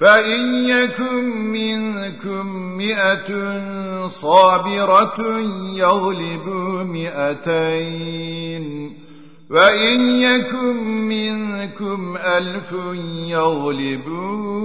فإن يكن منكم مئة صابرة يغلبوا مئتين. وإن يكن منكم ألف يغلبوا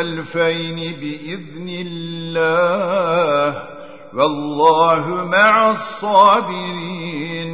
ألفين بإذن الله. والله مع الصابرين.